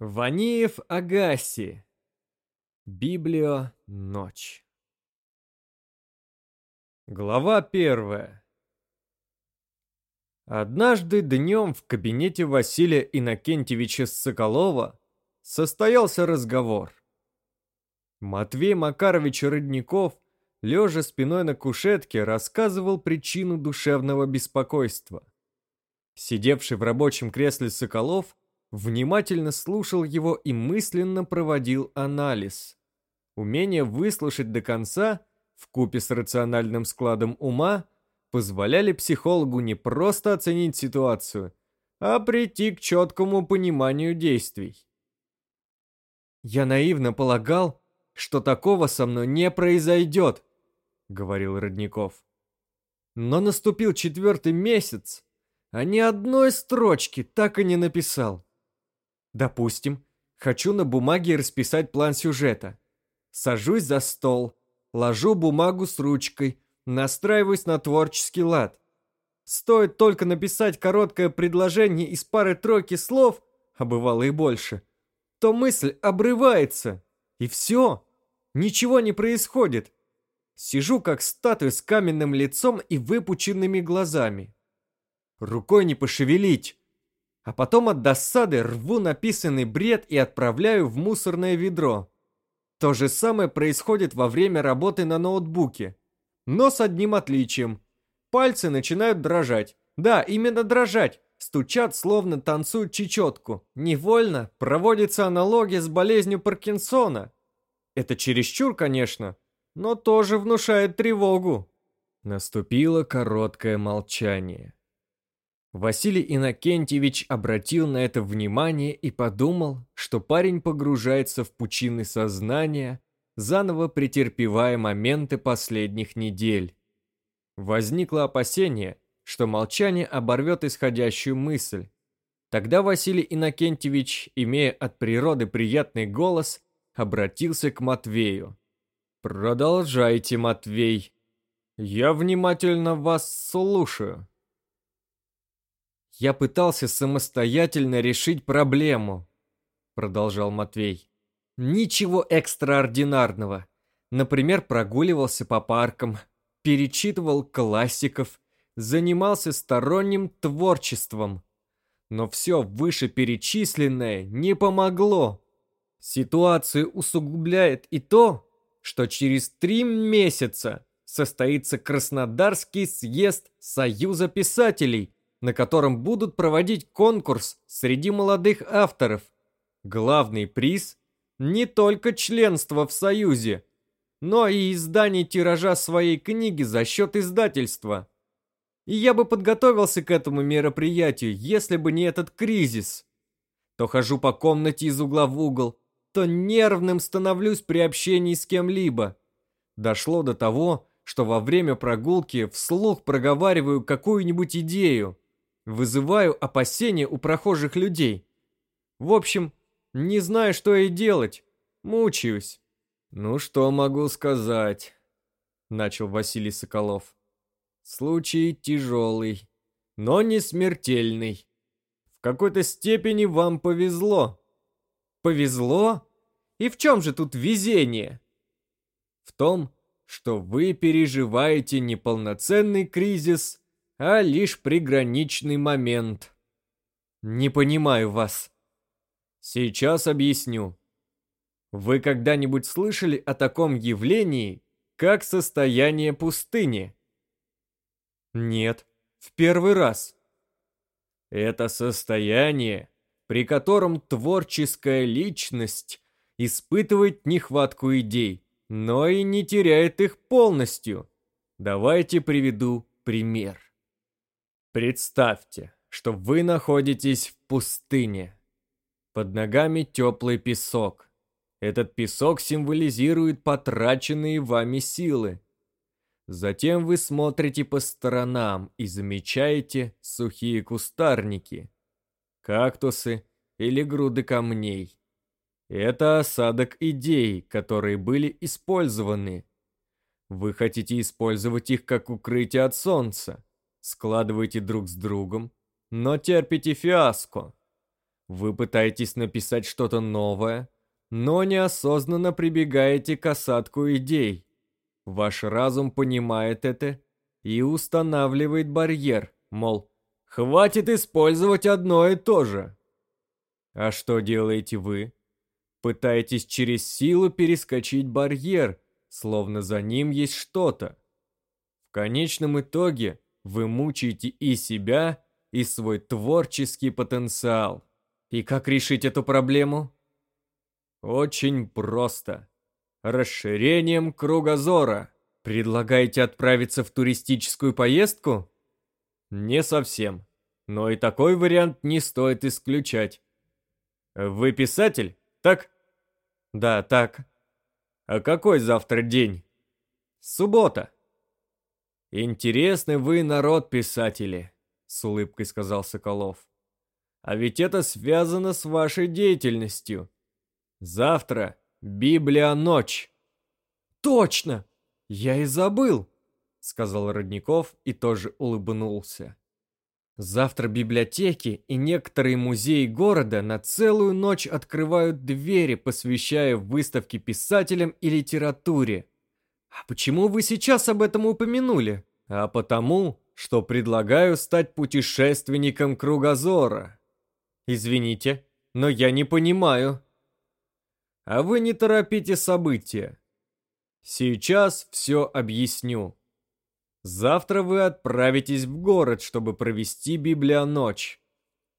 Ваниев Агаси. Библио Ночь. Глава первая. Однажды днем в кабинете Василия Иннокентьевича Соколова состоялся разговор. Матвей Макарович Родников, лежа спиной на кушетке, рассказывал причину душевного беспокойства. Сидевший в рабочем кресле Соколов внимательно слушал его и мысленно проводил анализ. Умение выслушать до конца, вкупе с рациональным складом ума, позволяли психологу не просто оценить ситуацию, а прийти к четкому пониманию действий. «Я наивно полагал, что такого со мной не произойдет», — говорил Родников. «Но наступил четвертый месяц, а ни одной строчки так и не написал. Допустим, хочу на бумаге расписать план сюжета. Сажусь за стол, ложу бумагу с ручкой, настраиваюсь на творческий лад. Стоит только написать короткое предложение из пары-тройки слов, а бывало и больше, то мысль обрывается, и все, ничего не происходит. Сижу как статуя с каменным лицом и выпученными глазами. Рукой не пошевелить, а потом от досады рву написанный бред и отправляю в мусорное ведро. То же самое происходит во время работы на ноутбуке. Но с одним отличием. Пальцы начинают дрожать. Да, именно дрожать. Стучат, словно танцуют чечетку. Невольно проводится аналогия с болезнью Паркинсона. Это чересчур, конечно, но тоже внушает тревогу. Наступило короткое молчание. Василий Иннокентьевич обратил на это внимание и подумал, что парень погружается в пучины сознания, заново претерпевая моменты последних недель. Возникло опасение, что молчание оборвет исходящую мысль. Тогда Василий Иннокентьевич, имея от природы приятный голос, обратился к Матвею. «Продолжайте, Матвей. Я внимательно вас слушаю». Я пытался самостоятельно решить проблему, продолжал Матвей. Ничего экстраординарного. Например, прогуливался по паркам, перечитывал классиков, занимался сторонним творчеством. Но все вышеперечисленное не помогло. Ситуацию усугубляет и то, что через три месяца состоится Краснодарский съезд Союза писателей – на котором будут проводить конкурс среди молодых авторов. Главный приз – не только членство в Союзе, но и издание тиража своей книги за счет издательства. И я бы подготовился к этому мероприятию, если бы не этот кризис. То хожу по комнате из угла в угол, то нервным становлюсь при общении с кем-либо. Дошло до того, что во время прогулки вслух проговариваю какую-нибудь идею. Вызываю опасения у прохожих людей. В общем, не знаю, что и делать. Мучаюсь. Ну, что могу сказать? Начал Василий Соколов. Случай тяжелый, но не смертельный. В какой-то степени вам повезло. Повезло? И в чем же тут везение? В том, что вы переживаете неполноценный кризис а лишь приграничный момент. Не понимаю вас. Сейчас объясню. Вы когда-нибудь слышали о таком явлении, как состояние пустыни? Нет, в первый раз. Это состояние, при котором творческая личность испытывает нехватку идей, но и не теряет их полностью. Давайте приведу пример. Представьте, что вы находитесь в пустыне. Под ногами теплый песок. Этот песок символизирует потраченные вами силы. Затем вы смотрите по сторонам и замечаете сухие кустарники, кактусы или груды камней. Это осадок идей, которые были использованы. Вы хотите использовать их как укрытие от солнца складываете друг с другом, но терпите фиаско. Вы пытаетесь написать что-то новое, но неосознанно прибегаете к осадку идей. Ваш разум понимает это и устанавливает барьер, мол, хватит использовать одно и то же. А что делаете вы? Пытаетесь через силу перескочить барьер, словно за ним есть что-то. В конечном итоге вы мучаете и себя, и свой творческий потенциал. И как решить эту проблему? Очень просто. Расширением кругозора. Предлагаете отправиться в туристическую поездку? Не совсем. Но и такой вариант не стоит исключать. Вы писатель, так? Да, так. А какой завтра день? Суббота. Интересный вы народ, писатели, с улыбкой сказал Соколов. А ведь это связано с вашей деятельностью. Завтра Библия ночь. Точно! Я и забыл, сказал Родников и тоже улыбнулся. Завтра библиотеки и некоторые музеи города на целую ночь открывают двери, посвящая выставки писателям и литературе. А почему вы сейчас об этом упомянули? А потому, что предлагаю стать путешественником кругозора. Извините, но я не понимаю, а вы не торопите события. Сейчас все объясню. Завтра вы отправитесь в город, чтобы провести библионочь.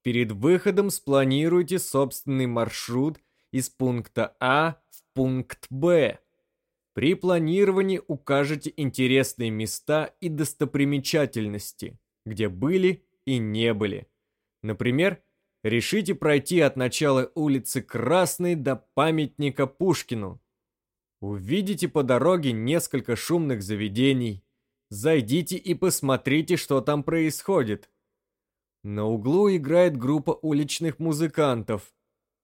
Перед выходом спланируйте собственный маршрут из пункта А в пункт Б. При планировании укажете интересные места и достопримечательности, где были и не были. Например, решите пройти от начала улицы Красной до памятника Пушкину. Увидите по дороге несколько шумных заведений. Зайдите и посмотрите, что там происходит. На углу играет группа уличных музыкантов.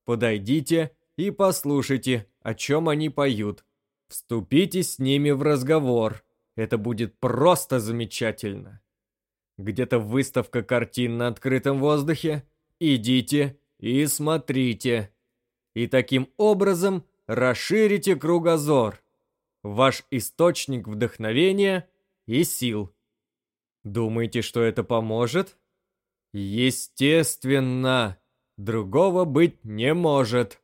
Подойдите и послушайте, о чем они поют. Вступите с ними в разговор. Это будет просто замечательно. Где-то выставка картин на открытом воздухе – идите и смотрите. И таким образом расширите кругозор, ваш источник вдохновения и сил. Думаете, что это поможет? Естественно, другого быть не может.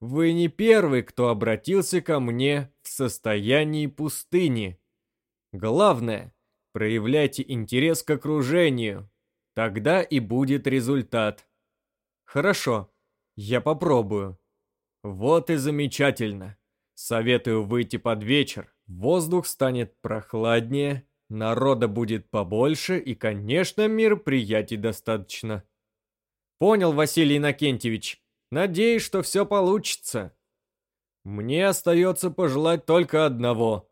Вы не первый, кто обратился ко мне состоянии пустыни. Главное, проявляйте интерес к окружению. Тогда и будет результат. Хорошо, я попробую. Вот и замечательно. Советую выйти под вечер. Воздух станет прохладнее, народа будет побольше и, конечно, мероприятий достаточно. Понял, Василий Иннокентьевич. Надеюсь, что все получится. Мне остается пожелать только одного.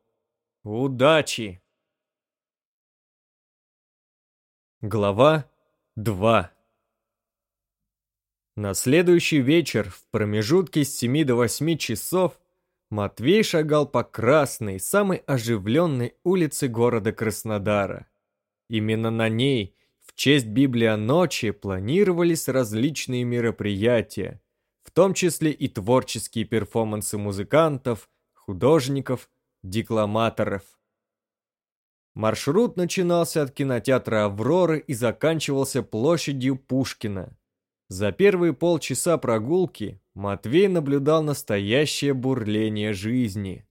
Удачи! Глава 2. На следующий вечер, в промежутке с 7 до 8 часов, Матвей шагал по красной, самой оживленной улице города Краснодара. Именно на ней, в честь Библия ночи, планировались различные мероприятия, в том числе и творческие перформансы музыкантов, художников, декламаторов. Маршрут начинался от кинотеатра «Авроры» и заканчивался площадью Пушкина. За первые полчаса прогулки Матвей наблюдал настоящее бурление жизни.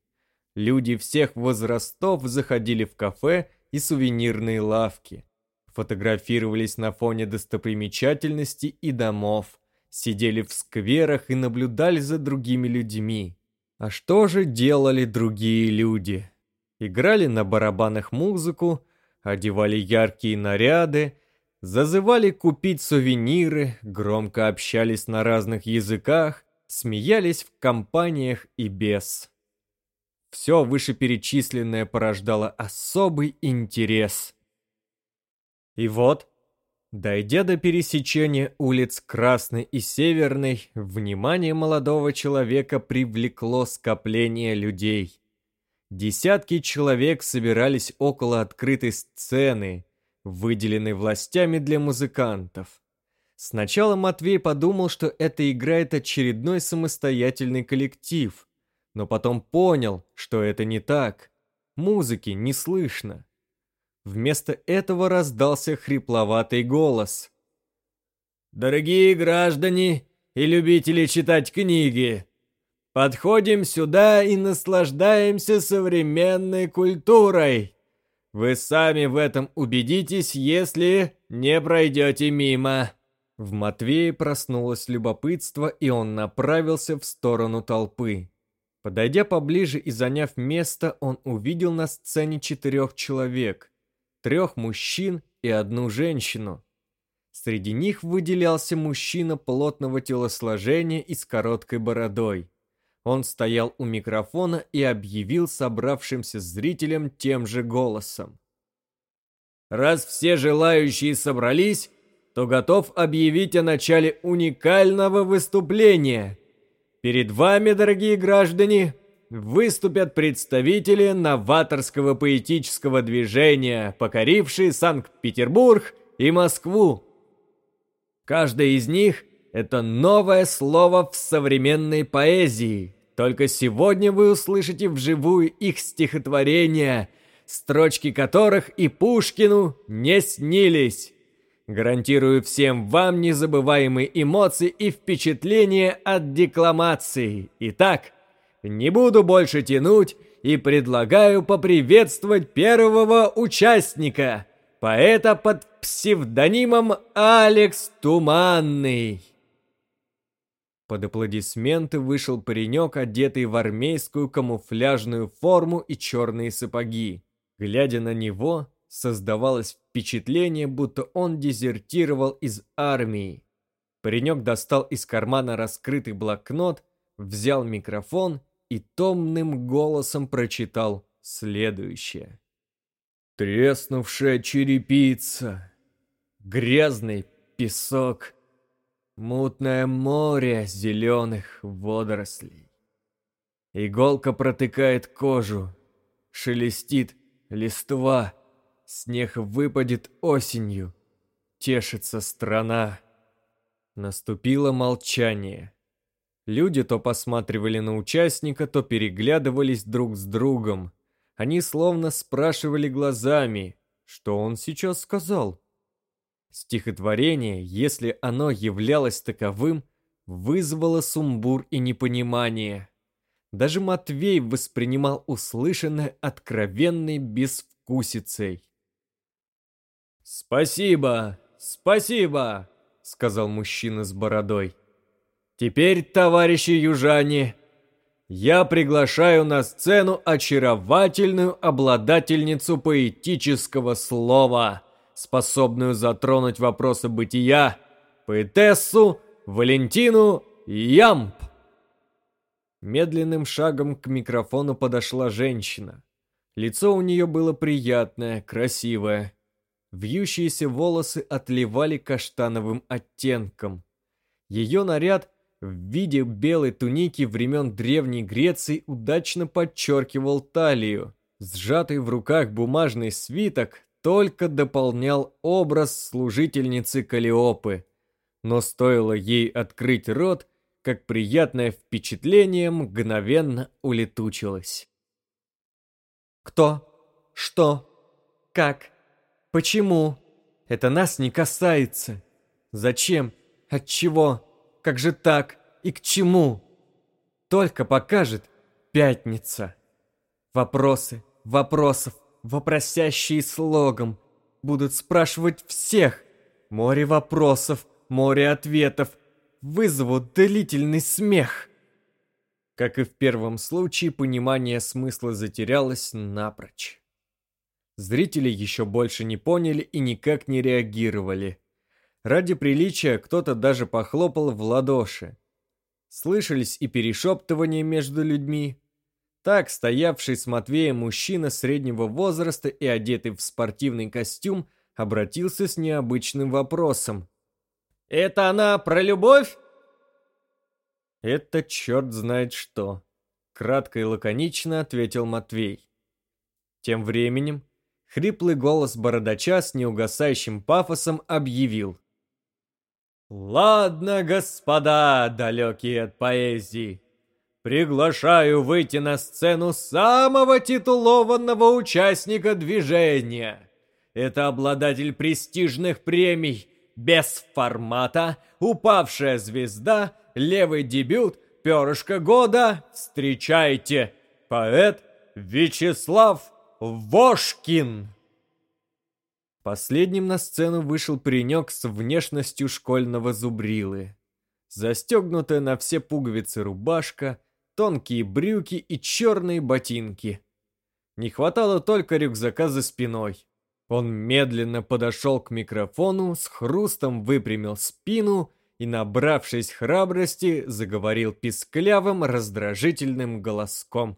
Люди всех возрастов заходили в кафе и сувенирные лавки, фотографировались на фоне достопримечательностей и домов, сидели в скверах и наблюдали за другими людьми. А что же делали другие люди? играли на барабанах музыку, одевали яркие наряды, зазывали купить сувениры, громко общались на разных языках, смеялись в компаниях и без. Все вышеперечисленное порождало особый интерес. И вот, дойдя до пересечения улиц Красной и Северной, внимание молодого человека привлекло скопление людей. Десятки человек собирались около открытой сцены, выделенной властями для музыкантов. Сначала Матвей подумал, что это играет очередной самостоятельный коллектив, но потом понял, что это не так. Музыки не слышно. Вместо этого раздался хрипловатый голос. «Дорогие граждане и любители читать книги, подходим сюда и наслаждаемся современной культурой. Вы сами в этом убедитесь, если не пройдете мимо». В Матвее проснулось любопытство, и он направился в сторону толпы. Подойдя поближе и заняв место, он увидел на сцене четырех человек, трех мужчин и одну женщину. Среди них выделялся мужчина плотного телосложения и с короткой бородой. Он стоял у микрофона и объявил собравшимся зрителям тем же голосом. «Раз все желающие собрались, то готов объявить о начале уникального выступления. Перед вами, дорогие граждане, выступят представители новаторского поэтического движения, покорившие Санкт-Петербург и Москву. Каждое из них – это новое слово в современной поэзии. Только сегодня вы услышите вживую их стихотворения, строчки которых и Пушкину не снились. Гарантирую всем вам незабываемые эмоции и впечатления от декламации. Итак, не буду больше тянуть и предлагаю поприветствовать первого участника – поэта под псевдонимом Алекс Туманный. Под аплодисменты вышел паренек, одетый в армейскую камуфляжную форму и черные сапоги. Глядя на него, создавалось впечатление, будто он дезертировал из армии. Паренек достал из кармана раскрытый блокнот, взял микрофон и томным голосом прочитал следующее. Треснувшая черепица, грязный песок, мутное море зеленых водорослей. Иголка протыкает кожу, шелестит листва, снег выпадет осенью, тешится страна. Наступило молчание. Люди то посматривали на участника, то переглядывались друг с другом. Они словно спрашивали глазами, что он сейчас сказал. Стихотворение, если оно являлось таковым, вызвало сумбур и непонимание. Даже Матвей воспринимал услышанное откровенной безвкусицей. «Спасибо, спасибо!» — сказал мужчина с бородой. «Теперь, товарищи южане, я приглашаю на сцену очаровательную обладательницу поэтического слова, способную затронуть вопросы бытия, поэтессу Валентину Ямп. Медленным шагом к микрофону подошла женщина. Лицо у нее было приятное, красивое. Вьющиеся волосы отливали каштановым оттенком. Ее наряд в виде белой туники времен Древней Греции удачно подчеркивал талию. Сжатый в руках бумажный свиток только дополнял образ служительницы Калиопы. Но стоило ей открыть рот, как приятное впечатление мгновенно улетучилось. «Кто? Что? Как? Почему? Это нас не касается. Зачем? Отчего?» Как же так? И к чему? Только покажет пятница. Вопросы, вопросов, вопросящие слогом. Будут спрашивать всех. Море вопросов, море ответов. Вызовут длительный смех. Как и в первом случае, понимание смысла затерялось напрочь. Зрители еще больше не поняли и никак не реагировали. Ради приличия кто-то даже похлопал в ладоши. Слышались и перешептывания между людьми. Так, стоявший с Матвеем мужчина среднего возраста и одетый в спортивный костюм, обратился с необычным вопросом. «Это она про любовь?» «Это черт знает что», — кратко и лаконично ответил Матвей. Тем временем хриплый голос бородача с неугасающим пафосом объявил. Ладно, господа, далекие от поэзии, приглашаю выйти на сцену самого титулованного участника движения. Это обладатель престижных премий «Без формата», «Упавшая звезда», «Левый дебют», «Перышко года». Встречайте, поэт Вячеслав Вошкин. Последним на сцену вышел паренек с внешностью школьного зубрилы. Застегнутая на все пуговицы рубашка, тонкие брюки и черные ботинки. Не хватало только рюкзака за спиной. Он медленно подошел к микрофону, с хрустом выпрямил спину и, набравшись храбрости, заговорил писклявым, раздражительным голоском.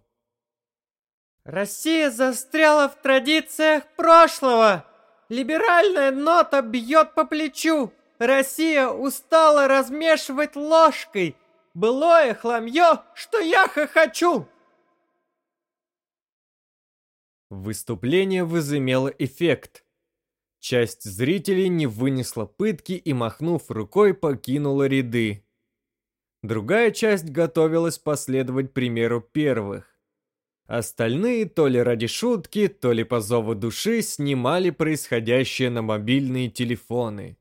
«Россия застряла в традициях прошлого!» Либеральная нота бьет по плечу. Россия устала размешивать ложкой. Былое хламье, что я хохочу. Выступление возымело эффект. Часть зрителей не вынесла пытки и, махнув рукой, покинула ряды. Другая часть готовилась последовать примеру первых. Остальные то ли ради шутки, то ли по зову души снимали происходящее на мобильные телефоны.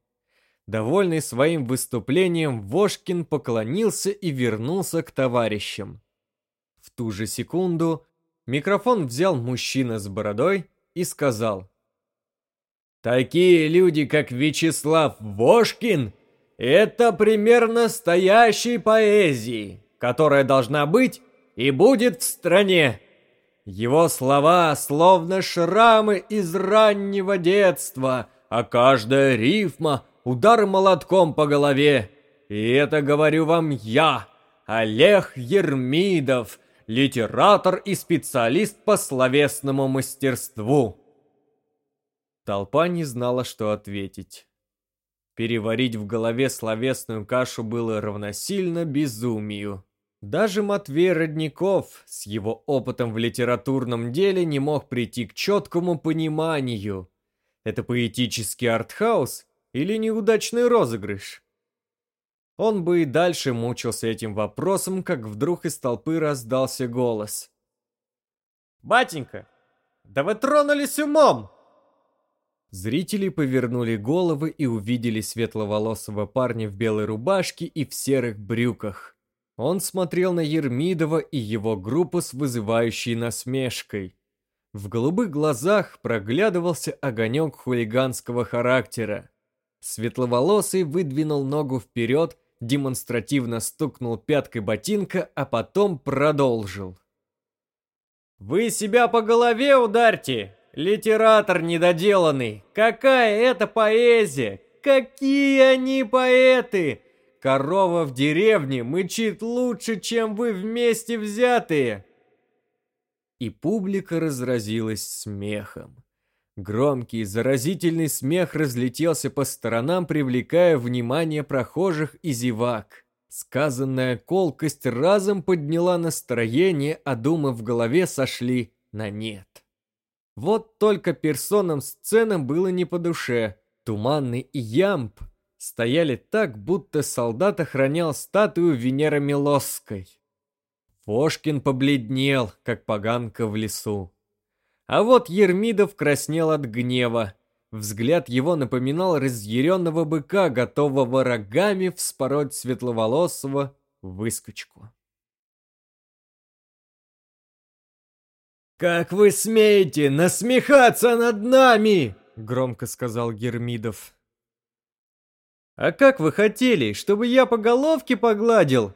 Довольный своим выступлением, Вошкин поклонился и вернулся к товарищам. В ту же секунду микрофон взял мужчина с бородой и сказал. «Такие люди, как Вячеслав Вошкин, это пример настоящей поэзии, которая должна быть и будет в стране. Его слова словно шрамы из раннего детства, а каждая рифма — удар молотком по голове. И это говорю вам я, Олег Ермидов, литератор и специалист по словесному мастерству. Толпа не знала, что ответить. Переварить в голове словесную кашу было равносильно безумию. Даже Матвей Родников с его опытом в литературном деле не мог прийти к четкому пониманию. Это поэтический артхаус или неудачный розыгрыш? Он бы и дальше мучился этим вопросом, как вдруг из толпы раздался голос. «Батенька, да вы тронулись умом!» Зрители повернули головы и увидели светловолосого парня в белой рубашке и в серых брюках. Он смотрел на Ермидова и его группу с вызывающей насмешкой. В голубых глазах проглядывался огонек хулиганского характера. Светловолосый выдвинул ногу вперед, демонстративно стукнул пяткой ботинка, а потом продолжил. «Вы себя по голове ударьте! Литератор недоделанный! Какая это поэзия! Какие они поэты! Корова в деревне мычит лучше, чем вы вместе взятые!» И публика разразилась смехом. Громкий, заразительный смех разлетелся по сторонам, привлекая внимание прохожих и зевак. Сказанная колкость разом подняла настроение, а думы в голове сошли на нет. Вот только персонам сценам было не по душе. Туманный и Ямб стояли так, будто солдат охранял статую Венеры Милосской. Фошкин побледнел, как поганка в лесу. А вот Ермидов краснел от гнева. Взгляд его напоминал разъяренного быка, готового рогами вспороть светловолосого выскочку. «Как вы смеете насмехаться над нами?» — громко сказал Гермидов. «А как вы хотели, чтобы я по головке погладил?»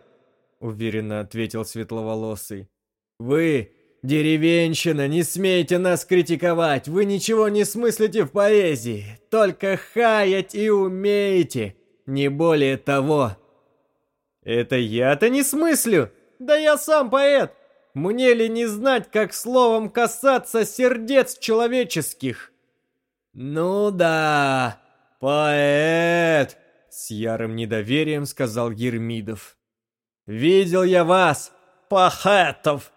Уверенно ответил светловолосый. «Вы, деревенщина, не смейте нас критиковать! Вы ничего не смыслите в поэзии! Только хаять и умеете! Не более того!» «Это я-то не смыслю! Да я сам поэт! Мне ли не знать, как словом касаться сердец человеческих?» «Ну да, поэт!» С ярым недоверием сказал Ермидов. «Видел я вас, пахетов!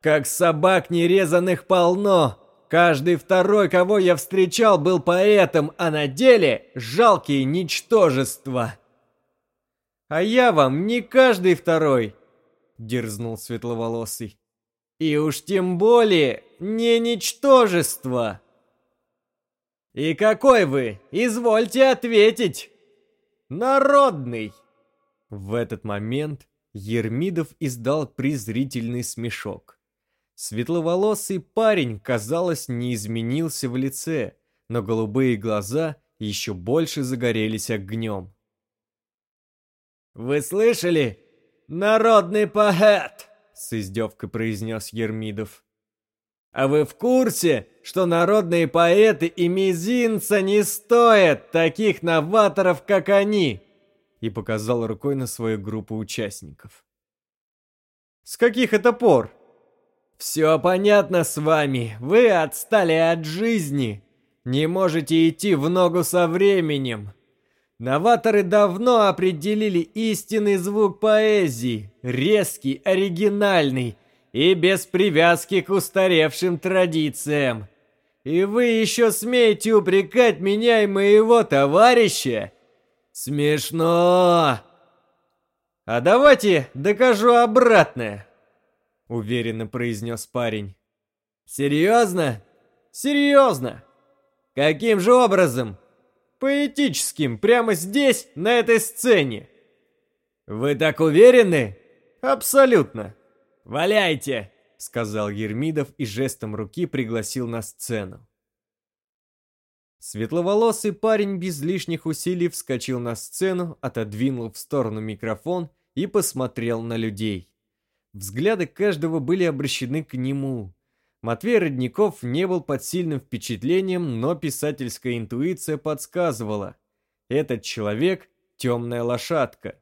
Как собак нерезанных полно! Каждый второй, кого я встречал, был поэтом, а на деле жалкие ничтожества!» А я вам не каждый второй, дерзнул светловолосый. И уж тем более не ничтожество. И какой вы? Извольте ответить. Народный. В этот момент Ермидов издал презрительный смешок. Светловолосый парень, казалось, не изменился в лице, но голубые глаза еще больше загорелись огнем. «Вы слышали? Народный поэт!» — с издевкой произнес Ермидов. «А вы в курсе, что народные поэты и мизинца не стоят таких новаторов, как они?» И показал рукой на свою группу участников. «С каких это пор?» «Все понятно с вами, вы отстали от жизни!» Не можете идти в ногу со временем. Новаторы давно определили истинный звук поэзии, резкий, оригинальный и без привязки к устаревшим традициям. И вы еще смеете упрекать меня и моего товарища? Смешно! А давайте докажу обратное, уверенно произнес парень. Серьезно? Серьезно! Каким же образом? Поэтическим, прямо здесь, на этой сцене. Вы так уверены? Абсолютно. Валяйте, сказал Ермидов и жестом руки пригласил на сцену. Светловолосый парень без лишних усилий вскочил на сцену, отодвинул в сторону микрофон и посмотрел на людей. Взгляды каждого были обращены к нему. Матвей Родников не был под сильным впечатлением, но писательская интуиция подсказывала. Этот человек — темная лошадка.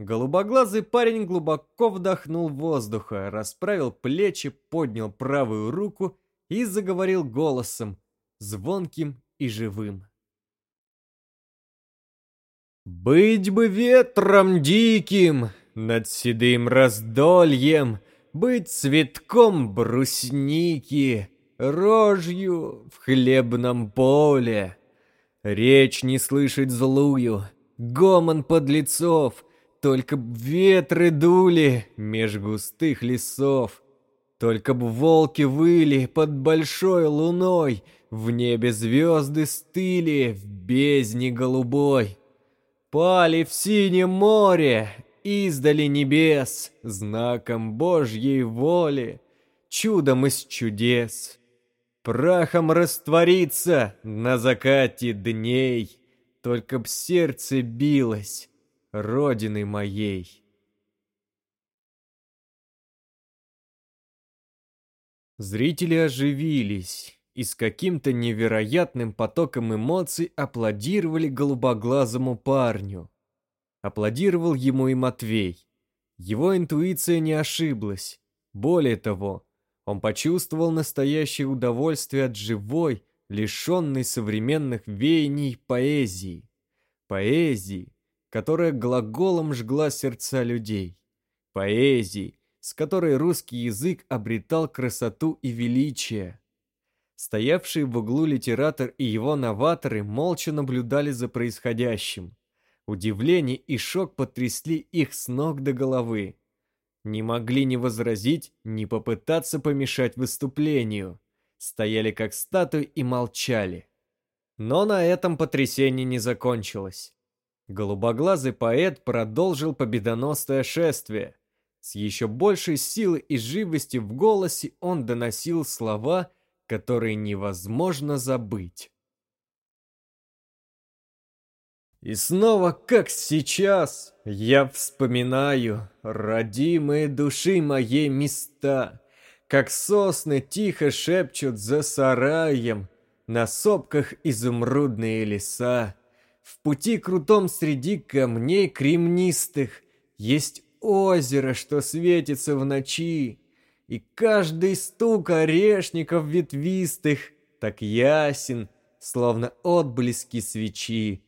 Голубоглазый парень глубоко вдохнул воздуха, расправил плечи, поднял правую руку и заговорил голосом, звонким и живым. «Быть бы ветром диким над седым раздольем!» быть цветком брусники, рожью в хлебном поле. Речь не слышать злую, гомон подлецов, только б ветры дули меж густых лесов. Только б волки выли под большой луной, В небе звезды стыли в бездне голубой. Пали в синем море, издали небес, знаком Божьей воли, чудом из чудес. Прахом раствориться на закате дней, только б сердце билось родины моей. Зрители оживились и с каким-то невероятным потоком эмоций аплодировали голубоглазому парню. Аплодировал ему и Матвей. Его интуиция не ошиблась. Более того, он почувствовал настоящее удовольствие от живой, лишенной современных веяний поэзии. Поэзии, которая глаголом жгла сердца людей. Поэзии, с которой русский язык обретал красоту и величие. Стоявшие в углу литератор и его новаторы молча наблюдали за происходящим. Удивление и шок потрясли их с ног до головы. Не могли ни возразить, ни попытаться помешать выступлению. Стояли как статуи и молчали. Но на этом потрясение не закончилось. Голубоглазый поэт продолжил победоносное шествие. С еще большей силой и живостью в голосе он доносил слова, которые невозможно забыть. И снова, как сейчас, я вспоминаю родимые души моей места, как сосны тихо шепчут за сараем, на сопках изумрудные леса. В пути крутом среди камней кремнистых есть озеро, что светится в ночи, и каждый стук орешников ветвистых так ясен, словно отблески свечи.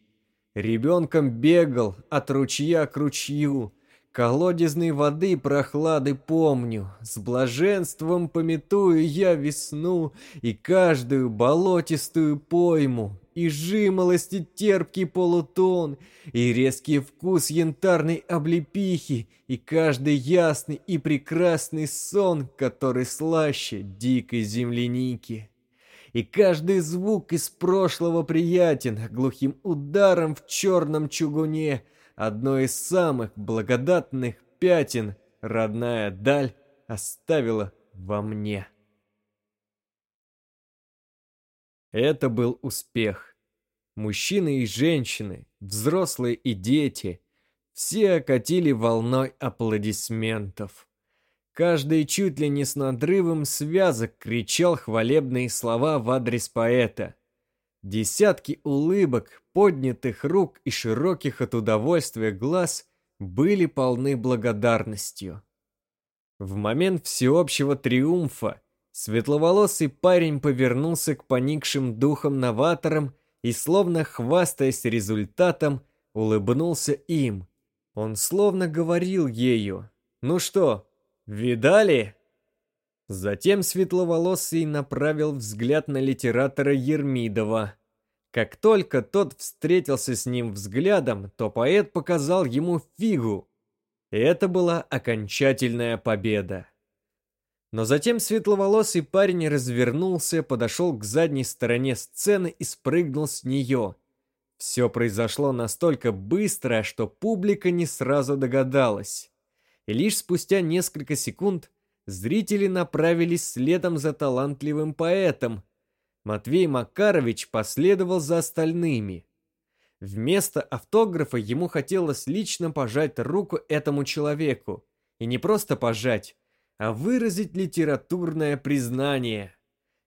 Ребенком бегал от ручья к ручью, Колодезной воды прохлады помню, С блаженством пометую я весну И каждую болотистую пойму, и жимолость, и терпкий полутон, и резкий вкус янтарной облепихи, и каждый ясный и прекрасный сон, который слаще дикой земляники. И каждый звук из прошлого приятен, глухим ударом в черном чугуне, одно из самых благодатных пятен родная даль оставила во мне. Это был успех. Мужчины и женщины, взрослые и дети, все окатили волной аплодисментов. Каждый чуть ли не с надрывом связок кричал хвалебные слова в адрес поэта. Десятки улыбок, поднятых рук и широких от удовольствия глаз были полны благодарностью. В момент всеобщего триумфа Светловолосый парень повернулся к поникшим духом новаторам и, словно хвастаясь результатом, улыбнулся им. Он словно говорил ею. «Ну что, видали?» Затем Светловолосый направил взгляд на литератора Ермидова. Как только тот встретился с ним взглядом, то поэт показал ему фигу. Это была окончательная победа. Но затем светловолосый парень развернулся, подошел к задней стороне сцены и спрыгнул с нее. Все произошло настолько быстро, что публика не сразу догадалась. И лишь спустя несколько секунд зрители направились следом за талантливым поэтом. Матвей Макарович последовал за остальными. Вместо автографа ему хотелось лично пожать руку этому человеку. И не просто пожать, а выразить литературное признание.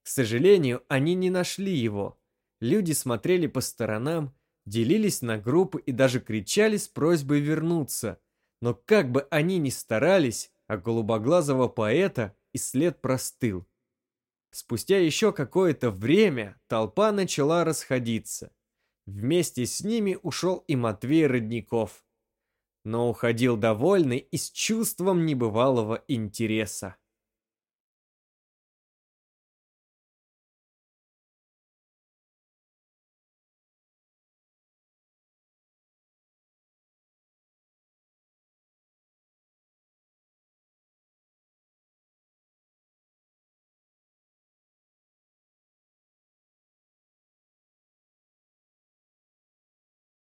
К сожалению, они не нашли его. Люди смотрели по сторонам, делились на группы и даже кричали с просьбой вернуться. Но как бы они ни старались, а голубоглазого поэта и след простыл. Спустя еще какое-то время толпа начала расходиться. Вместе с ними ушел и Матвей Родников но уходил довольный и с чувством небывалого интереса.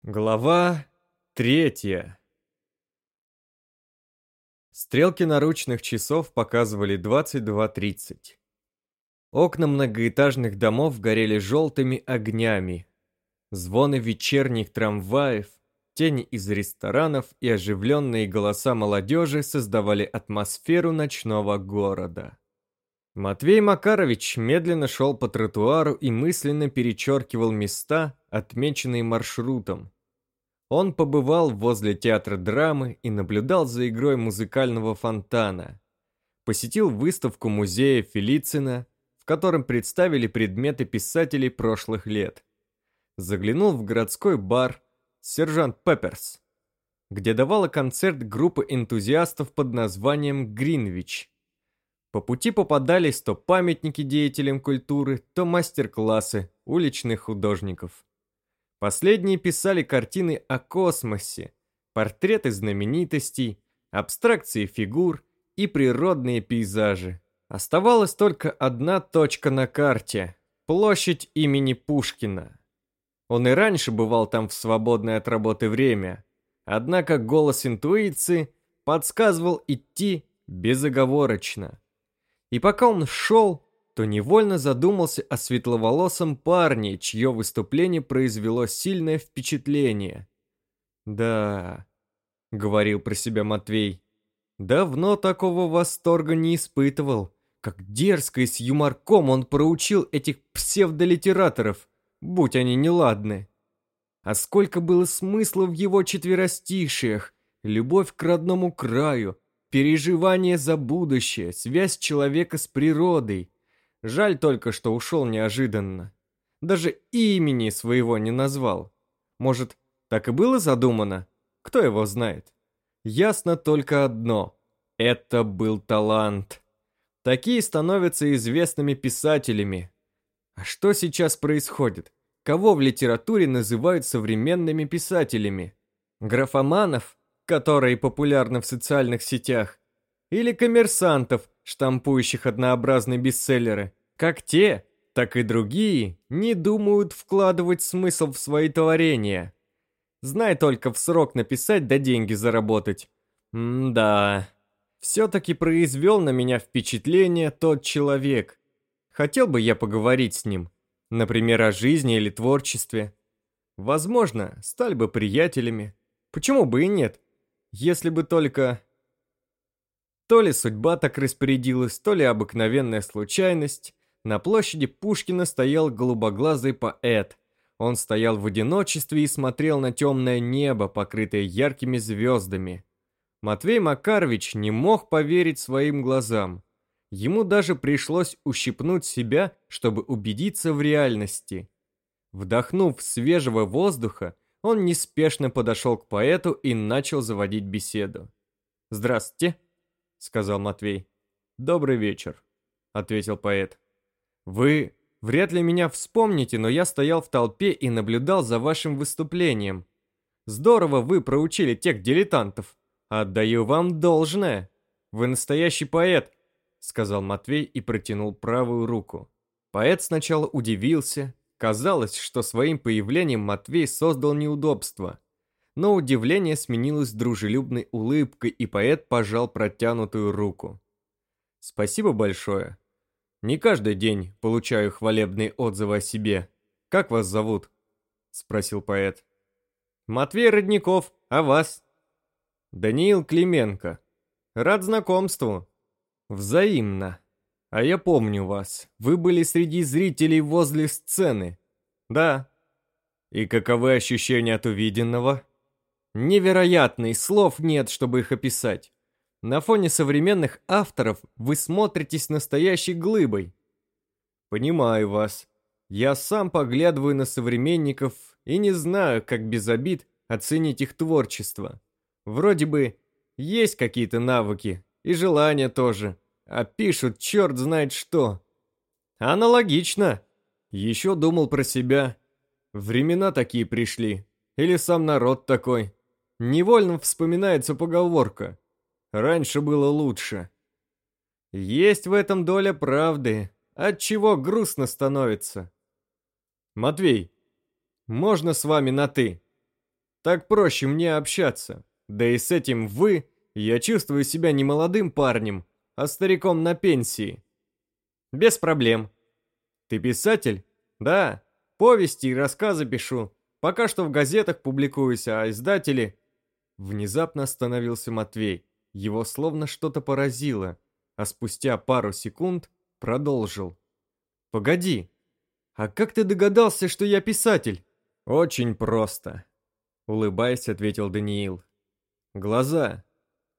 Глава третья Стрелки наручных часов показывали 22.30. Окна многоэтажных домов горели желтыми огнями. Звоны вечерних трамваев, тени из ресторанов и оживленные голоса молодежи создавали атмосферу ночного города. Матвей Макарович медленно шел по тротуару и мысленно перечеркивал места, отмеченные маршрутом, он побывал возле театра драмы и наблюдал за игрой музыкального фонтана. Посетил выставку музея Фелицина, в котором представили предметы писателей прошлых лет. Заглянул в городской бар «Сержант Пепперс», где давала концерт группа энтузиастов под названием «Гринвич». По пути попадались то памятники деятелям культуры, то мастер-классы уличных художников. Последние писали картины о космосе, портреты знаменитостей, абстракции фигур и природные пейзажи. Оставалась только одна точка на карте – площадь имени Пушкина. Он и раньше бывал там в свободное от работы время, однако голос интуиции подсказывал идти безоговорочно. И пока он шел, то невольно задумался о светловолосом парне, чье выступление произвело сильное впечатление. «Да», — говорил про себя Матвей, — «давно такого восторга не испытывал. Как дерзко и с юморком он проучил этих псевдолитераторов, будь они неладны. А сколько было смысла в его четверостишиях, любовь к родному краю, переживание за будущее, связь человека с природой, Жаль только, что ушел неожиданно. Даже имени своего не назвал. Может, так и было задумано? Кто его знает? Ясно только одно. Это был талант. Такие становятся известными писателями. А что сейчас происходит? кого в литературе называют современными писателями. Графоманов, которые популярны в социальных сетях, или коммерсантов, штампующих однообразные бестселлеры. Как те, так и другие не думают вкладывать смысл в свои творения. Знай только в срок написать да деньги заработать. М-да. Все-таки произвел на меня впечатление тот человек. Хотел бы я поговорить с ним. Например, о жизни или творчестве. Возможно, стали бы приятелями. Почему бы и нет? Если бы только... То ли судьба так распорядилась, то ли обыкновенная случайность. На площади Пушкина стоял голубоглазый поэт. Он стоял в одиночестве и смотрел на темное небо, покрытое яркими звездами. Матвей Макарович не мог поверить своим глазам. Ему даже пришлось ущипнуть себя, чтобы убедиться в реальности. Вдохнув свежего воздуха, он неспешно подошел к поэту и начал заводить беседу. «Здравствуйте», — сказал Матвей. «Добрый вечер», — ответил поэт. «Вы вряд ли меня вспомните, но я стоял в толпе и наблюдал за вашим выступлением. Здорово вы проучили тех дилетантов. Отдаю вам должное. Вы настоящий поэт», — сказал Матвей и протянул правую руку. Поэт сначала удивился. Казалось, что своим появлением Матвей создал неудобство но удивление сменилось дружелюбной улыбкой, и поэт пожал протянутую руку. «Спасибо большое. Не каждый день получаю хвалебные отзывы о себе. Как вас зовут?» — спросил поэт. «Матвей Родников, а вас?» «Даниил Клименко. Рад знакомству». «Взаимно. А я помню вас. Вы были среди зрителей возле сцены». «Да». «И каковы ощущения от увиденного?» Невероятный, слов нет, чтобы их описать. На фоне современных авторов вы смотритесь настоящей глыбой. Понимаю вас. Я сам поглядываю на современников и не знаю, как без обид оценить их творчество. Вроде бы есть какие-то навыки, и желания тоже, а пишут черт знает что. Аналогично. Еще думал про себя. Времена такие пришли. Или сам народ такой. Невольно вспоминается поговорка «Раньше было лучше». Есть в этом доля правды, от чего грустно становится. Матвей, можно с вами на «ты»? Так проще мне общаться. Да и с этим «вы» я чувствую себя не молодым парнем, а стариком на пенсии. Без проблем. Ты писатель? Да, повести и рассказы пишу. Пока что в газетах публикуюсь, а издатели Внезапно остановился Матвей. Его словно что-то поразило, а спустя пару секунд продолжил. «Погоди, а как ты догадался, что я писатель?» «Очень просто», — улыбаясь, ответил Даниил. «Глаза.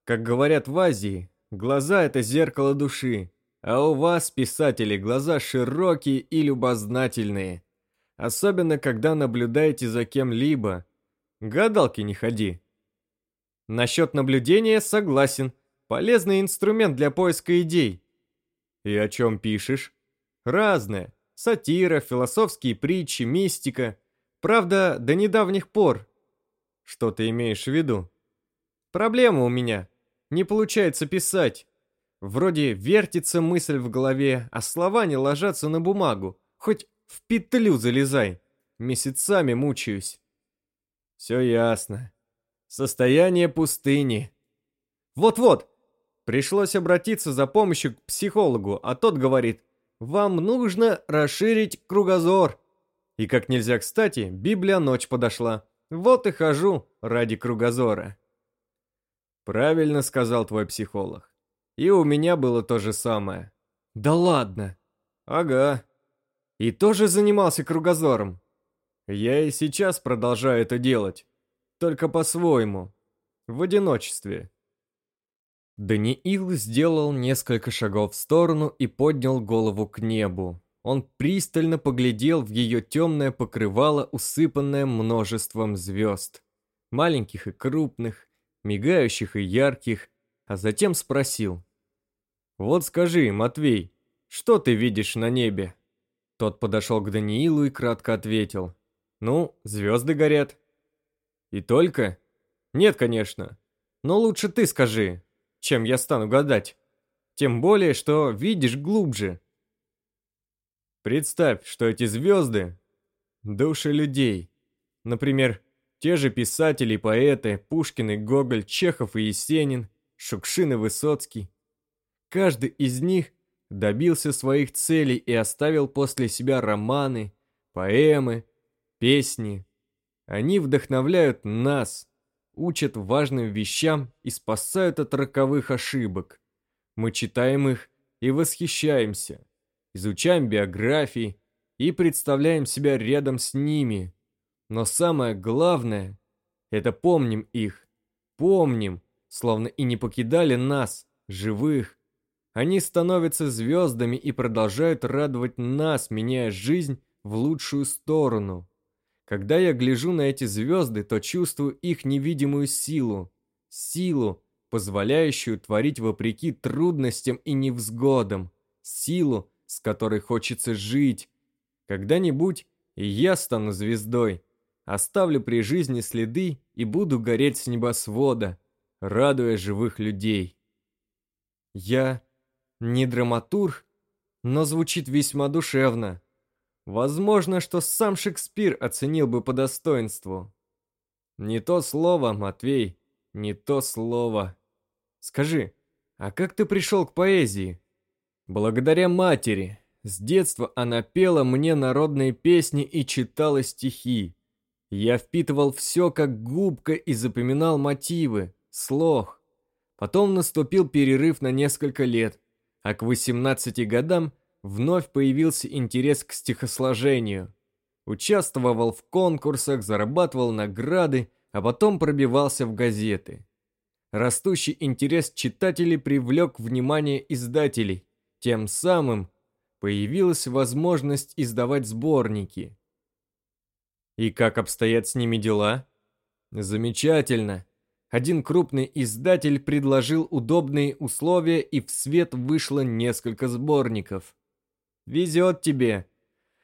Как говорят в Азии, глаза — это зеркало души, а у вас, писатели, глаза широкие и любознательные. Особенно, когда наблюдаете за кем-либо. Гадалки не ходи. Насчет наблюдения согласен. Полезный инструмент для поиска идей. И о чем пишешь? Разное. Сатира, философские притчи, мистика. Правда, до недавних пор. Что ты имеешь в виду? Проблема у меня. Не получается писать. Вроде вертится мысль в голове, а слова не ложатся на бумагу. Хоть в петлю залезай. Месяцами мучаюсь. Все ясно. Состояние пустыни. Вот-вот. Пришлось обратиться за помощью к психологу, а тот говорит, вам нужно расширить кругозор. И как нельзя кстати, Библия ночь подошла. Вот и хожу ради кругозора. Правильно сказал твой психолог. И у меня было то же самое. Да ладно. Ага. И тоже занимался кругозором. Я и сейчас продолжаю это делать. Только по-своему. В одиночестве. Даниил сделал несколько шагов в сторону и поднял голову к небу. Он пристально поглядел в ее темное покрывало, усыпанное множеством звезд. Маленьких и крупных, мигающих и ярких, а затем спросил. «Вот скажи, Матвей, что ты видишь на небе?» Тот подошел к Даниилу и кратко ответил. Ну, звезды горят. И только? Нет, конечно. Но лучше ты скажи, чем я стану гадать. Тем более, что видишь глубже. Представь, что эти звезды — души людей. Например, те же писатели и поэты Пушкин и Гоголь, Чехов и Есенин, Шукшин и Высоцкий. Каждый из них добился своих целей и оставил после себя романы, поэмы, песни. Они вдохновляют нас, учат важным вещам и спасают от роковых ошибок. Мы читаем их и восхищаемся, изучаем биографии и представляем себя рядом с ними. Но самое главное – это помним их, помним, словно и не покидали нас, живых. Они становятся звездами и продолжают радовать нас, меняя жизнь в лучшую сторону. Когда я гляжу на эти звезды, то чувствую их невидимую силу. Силу, позволяющую творить вопреки трудностям и невзгодам. Силу, с которой хочется жить. Когда-нибудь и я стану звездой. Оставлю при жизни следы и буду гореть с небосвода, радуя живых людей. Я не драматург, но звучит весьма душевно. Возможно, что сам Шекспир оценил бы по достоинству. Не то слово, Матвей, не то слово. Скажи, а как ты пришел к поэзии? Благодаря матери. С детства она пела мне народные песни и читала стихи. Я впитывал все как губка и запоминал мотивы, слог. Потом наступил перерыв на несколько лет, а к 18 годам вновь появился интерес к стихосложению. Участвовал в конкурсах, зарабатывал награды, а потом пробивался в газеты. Растущий интерес читателей привлек внимание издателей. Тем самым появилась возможность издавать сборники. И как обстоят с ними дела? Замечательно. Один крупный издатель предложил удобные условия, и в свет вышло несколько сборников. Везет тебе.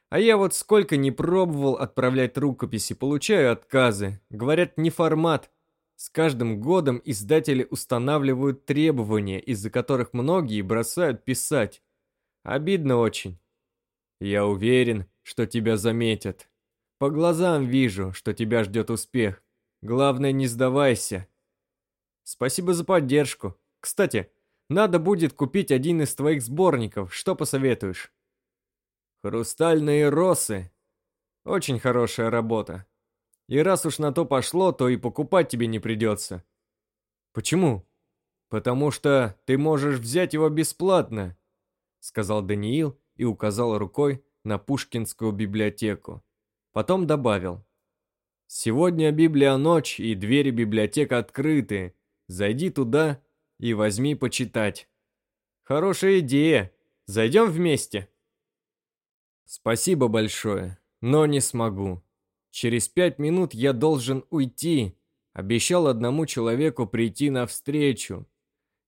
А я вот сколько не пробовал отправлять рукописи, получаю отказы. Говорят, не формат. С каждым годом издатели устанавливают требования, из-за которых многие бросают писать. Обидно очень. Я уверен, что тебя заметят. По глазам вижу, что тебя ждет успех. Главное, не сдавайся. Спасибо за поддержку. Кстати, надо будет купить один из твоих сборников. Что посоветуешь? Хрустальные росы. Очень хорошая работа. И раз уж на то пошло, то и покупать тебе не придется. Почему? Потому что ты можешь взять его бесплатно, сказал Даниил и указал рукой на Пушкинскую библиотеку. Потом добавил. Сегодня Библия ночь и двери библиотек открыты. Зайди туда и возьми почитать. Хорошая идея. Зайдем вместе. Спасибо большое, но не смогу. Через пять минут я должен уйти. Обещал одному человеку прийти навстречу.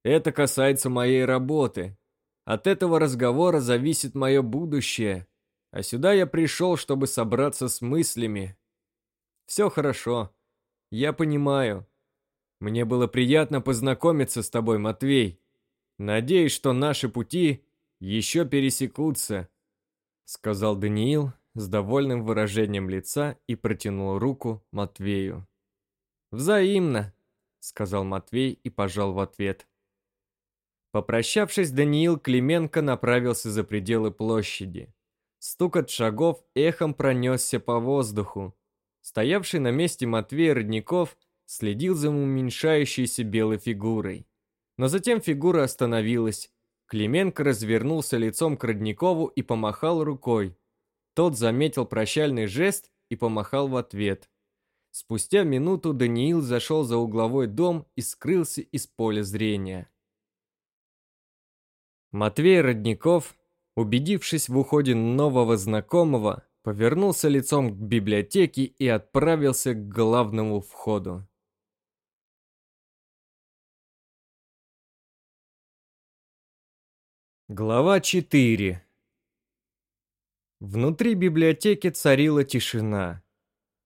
Это касается моей работы. От этого разговора зависит мое будущее. А сюда я пришел, чтобы собраться с мыслями. Все хорошо. Я понимаю. Мне было приятно познакомиться с тобой, Матвей. Надеюсь, что наши пути еще пересекутся сказал Даниил с довольным выражением лица и протянул руку Матвею. «Взаимно», — сказал Матвей и пожал в ответ. Попрощавшись, Даниил Клименко направился за пределы площади. Стукот шагов эхом пронесся по воздуху. Стоявший на месте Матвей Родников следил за уменьшающейся белой фигурой. Но затем фигура остановилась, Клименко развернулся лицом к Родникову и помахал рукой. Тот заметил прощальный жест и помахал в ответ. Спустя минуту Даниил зашел за угловой дом и скрылся из поля зрения. Матвей Родников, убедившись в уходе нового знакомого, повернулся лицом к библиотеке и отправился к главному входу. Глава 4 Внутри библиотеки царила тишина.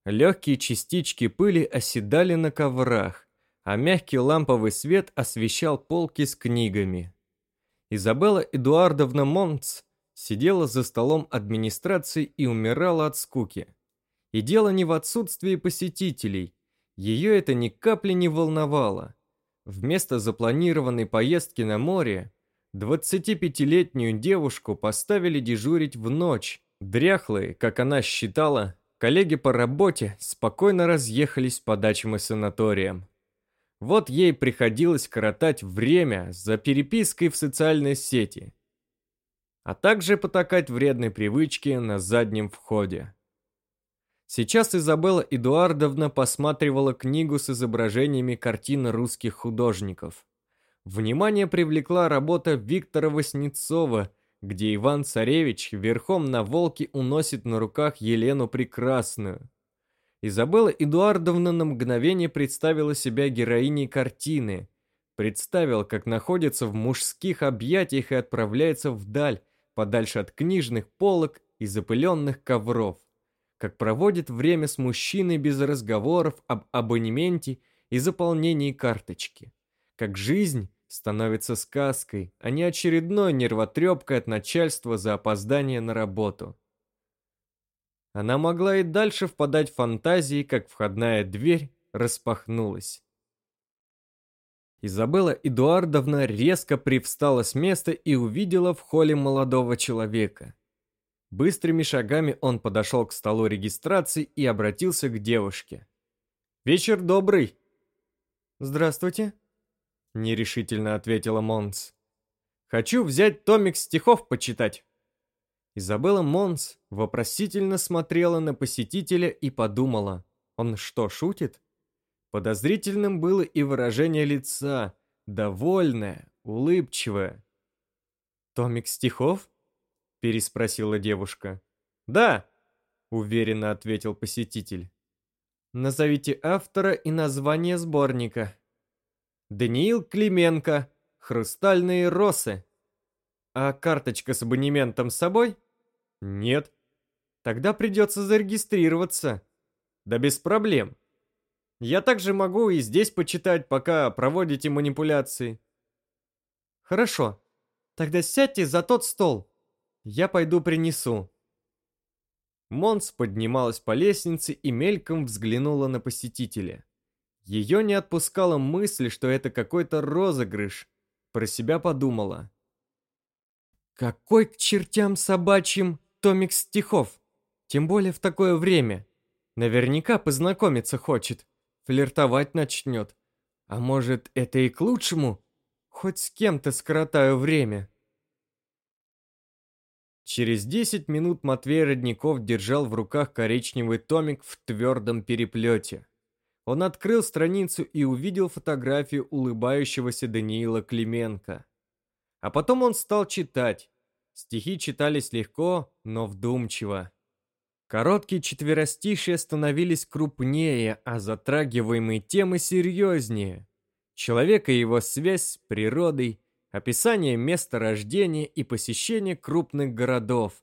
Легкие частички пыли оседали на коврах, а мягкий ламповый свет освещал полки с книгами. Изабелла Эдуардовна Монц сидела за столом администрации и умирала от скуки. И дело не в отсутствии посетителей. Ее это ни капли не волновало. Вместо запланированной поездки на море 25-летнюю девушку поставили дежурить в ночь. Дряхлые, как она считала, коллеги по работе спокойно разъехались по дачам и санаториям. Вот ей приходилось коротать время за перепиской в социальной сети, а также потакать вредной привычке на заднем входе. Сейчас Изабелла Эдуардовна посматривала книгу с изображениями картин русских художников. Внимание привлекла работа Виктора Васнецова, где Иван-Царевич верхом на волке уносит на руках Елену Прекрасную. Изабелла Эдуардовна на мгновение представила себя героиней картины. Представила, как находится в мужских объятиях и отправляется вдаль, подальше от книжных полок и запыленных ковров. Как проводит время с мужчиной без разговоров об абонементе и заполнении карточки. Как жизнь становится сказкой, а не очередной нервотрепкой от начальства за опоздание на работу. Она могла и дальше впадать в фантазии, как входная дверь распахнулась. Изабелла Эдуардовна резко привстала с места и увидела в холле молодого человека. Быстрыми шагами он подошел к столу регистрации и обратился к девушке. «Вечер добрый!» «Здравствуйте!» Нерешительно ответила Монс. «Хочу взять томик стихов почитать!» Изабелла Монс вопросительно смотрела на посетителя и подумала, он что, шутит? Подозрительным было и выражение лица, довольное, улыбчивое. «Томик стихов?» – переспросила девушка. «Да», – уверенно ответил посетитель. «Назовите автора и название сборника». «Даниил Клименко. Хрустальные росы». А карточка с абонементом с собой? Нет. Тогда придется зарегистрироваться. Да без проблем. Я также могу и здесь почитать, пока проводите манипуляции. Хорошо. Тогда сядьте за тот стол. Я пойду принесу. Монс поднималась по лестнице и мельком взглянула на посетителя. Ее не отпускала мысль, что это какой-то розыгрыш. Про себя подумала. Какой к чертям собачьим томик стихов? Тем более в такое время. Наверняка познакомиться хочет. Флиртовать начнет. А может, это и к лучшему? Хоть с кем-то скоротаю время. Через 10 минут Матвей Родников держал в руках коричневый томик в твердом переплете. Он открыл страницу и увидел фотографию улыбающегося Даниила Клименко. А потом он стал читать. Стихи читались легко, но вдумчиво. Короткие четверостишие становились крупнее, а затрагиваемые темы серьезнее. Человек и его связь с природой, описание места рождения и посещения крупных городов.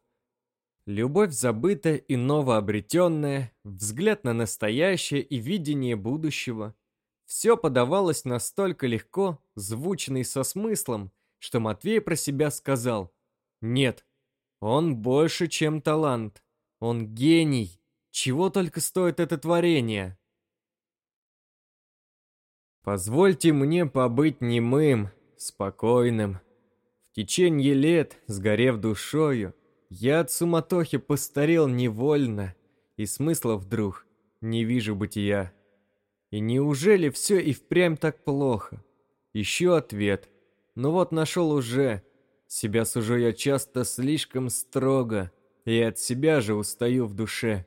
Любовь забытая и новообретенная, взгляд на настоящее и видение будущего. Все подавалось настолько легко, звучно и со смыслом, что Матвей про себя сказал «Нет, он больше, чем талант. Он гений. Чего только стоит это творение?» Позвольте мне побыть немым, спокойным. В течение лет, сгорев душою, я от суматохи постарел невольно, и смысла вдруг не вижу бытия. И неужели все и впрямь так плохо? Еще ответ. Ну вот нашел уже. Себя сужу я часто слишком строго, и от себя же устаю в душе.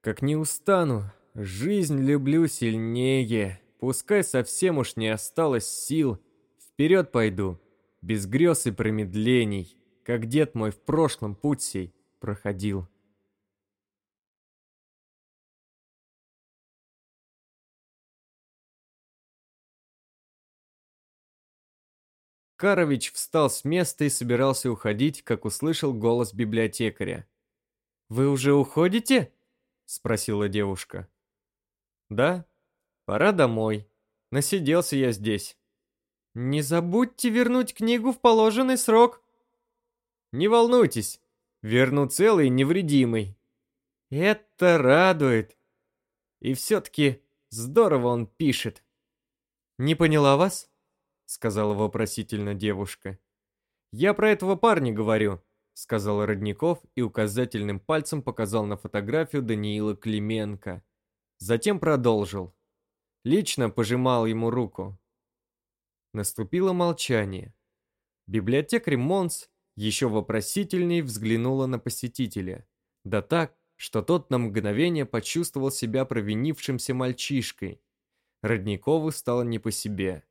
Как не устану, жизнь люблю сильнее. Пускай совсем уж не осталось сил, вперед пойду, без грез и промедлений, как дед мой в прошлом путь сей проходил. Карович встал с места и собирался уходить, как услышал голос библиотекаря. «Вы уже уходите?» Спросила девушка. Да, пора домой. Насиделся я здесь. Не забудьте вернуть книгу в положенный срок. Не волнуйтесь, верну целый и невредимый. Это радует. И все-таки здорово он пишет. Не поняла вас? Сказала вопросительно девушка. Я про этого парня говорю, сказал Родников и указательным пальцем показал на фотографию Даниила Клименко. Затем продолжил. Лично пожимал ему руку. Наступило молчание. Библиотекарь Монс еще вопросительней взглянула на посетителя. Да так, что тот на мгновение почувствовал себя провинившимся мальчишкой. Родникову стало не по себе.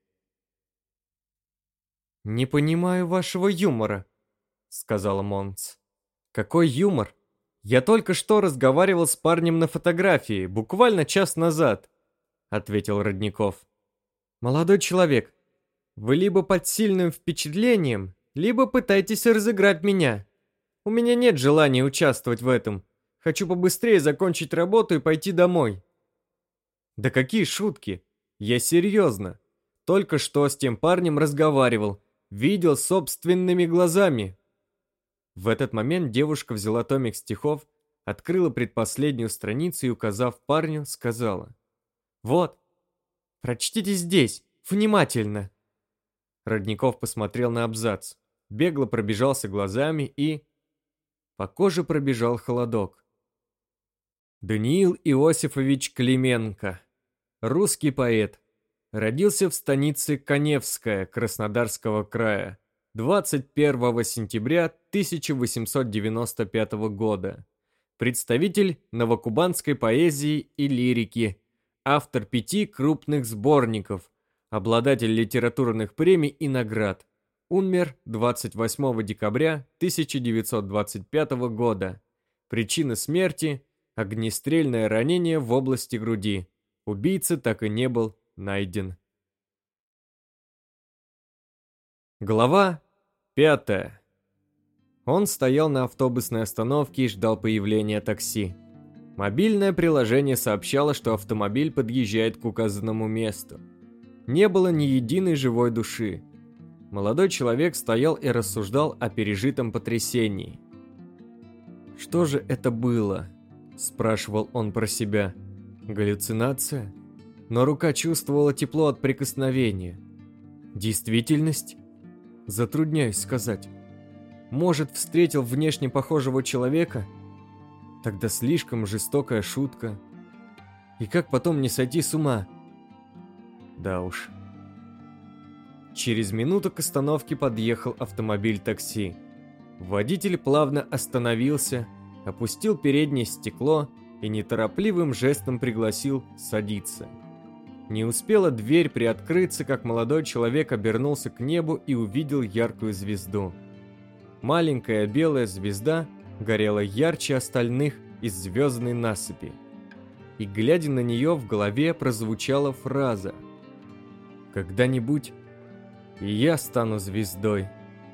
«Не понимаю вашего юмора», — сказала Монс. «Какой юмор? Я только что разговаривал с парнем на фотографии, буквально час назад», — ответил Родников. «Молодой человек, вы либо под сильным впечатлением, либо пытаетесь разыграть меня. У меня нет желания участвовать в этом. Хочу побыстрее закончить работу и пойти домой. Да какие шутки? Я серьезно. Только что с тем парнем разговаривал. Видел собственными глазами. В этот момент девушка взяла томик стихов, открыла предпоследнюю страницу и, указав парню, сказала. «Вот, прочтите здесь, внимательно». Родников посмотрел на абзац, бегло пробежался глазами и... По коже пробежал холодок. Даниил Иосифович Клименко. Русский поэт. Родился в станице Коневская Краснодарского края 21 сентября 1895 года. Представитель новокубанской поэзии и лирики. Автор пяти крупных сборников, обладатель литературных премий и наград. Умер 28 декабря 1925 года. Причина смерти – огнестрельное ранение в области груди. Убийца так и не был найден. Глава 5. Он стоял на автобусной остановке и ждал появления такси. Мобильное приложение сообщало, что автомобиль подъезжает к указанному месту не было ни единой живой души. Молодой человек стоял и рассуждал о пережитом потрясении. «Что же это было?» – спрашивал он про себя. «Галлюцинация?» Но рука чувствовала тепло от прикосновения. «Действительность?» Затрудняюсь сказать. Может, встретил внешне похожего человека? Тогда слишком жестокая шутка. И как потом не сойти с ума – да уж. Через минуту к остановке подъехал автомобиль такси. Водитель плавно остановился, опустил переднее стекло и неторопливым жестом пригласил садиться. Не успела дверь приоткрыться, как молодой человек обернулся к небу и увидел яркую звезду. Маленькая белая звезда горела ярче остальных из звездной насыпи. И глядя на нее, в голове прозвучала фраза – когда-нибудь и я стану звездой,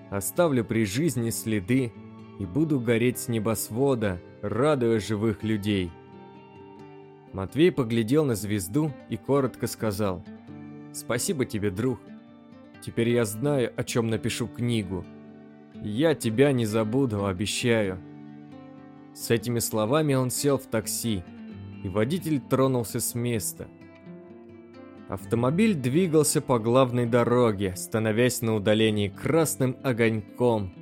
оставлю при жизни следы и буду гореть с небосвода, радуя живых людей. Матвей поглядел на звезду и коротко сказал «Спасибо тебе, друг. Теперь я знаю, о чем напишу книгу. Я тебя не забуду, обещаю». С этими словами он сел в такси, и водитель тронулся с места – Автомобиль двигался по главной дороге, становясь на удалении красным огоньком.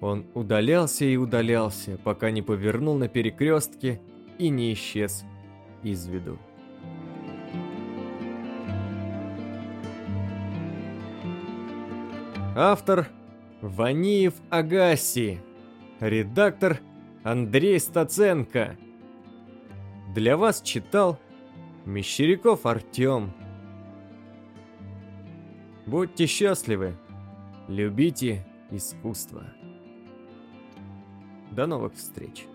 Он удалялся и удалялся, пока не повернул на перекрестке и не исчез из виду. Автор Ваниев Агаси. Редактор Андрей Стаценко. Для вас читал Мещеряков Артем. Будьте счастливы. Любите искусство. До новых встреч.